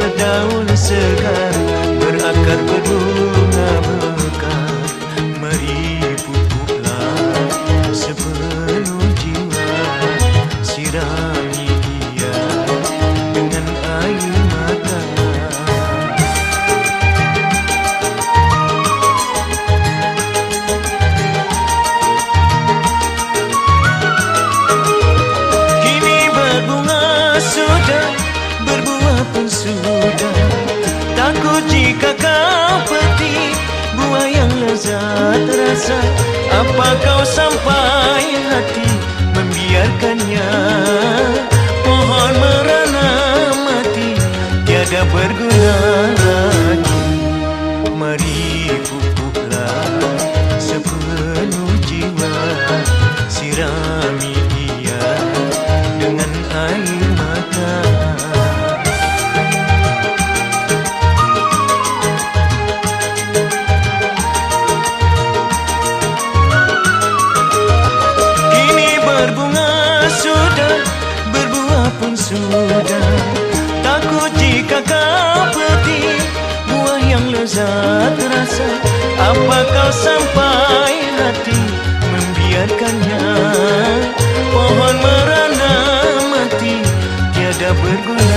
berdaun segar Berakar berbunga mekar. Mari pupuklah sepenuh jiwa Sirami dia dengan air mata Kini berbunga sudah, berbuah pun sudah yang lezat rasa Apa kau sampai hati membiarkannya pun sudah. Takut jika kau petik buah yang lezat rasa Apa kau sampai hati membiarkannya? Pohon merana mati tiada berguna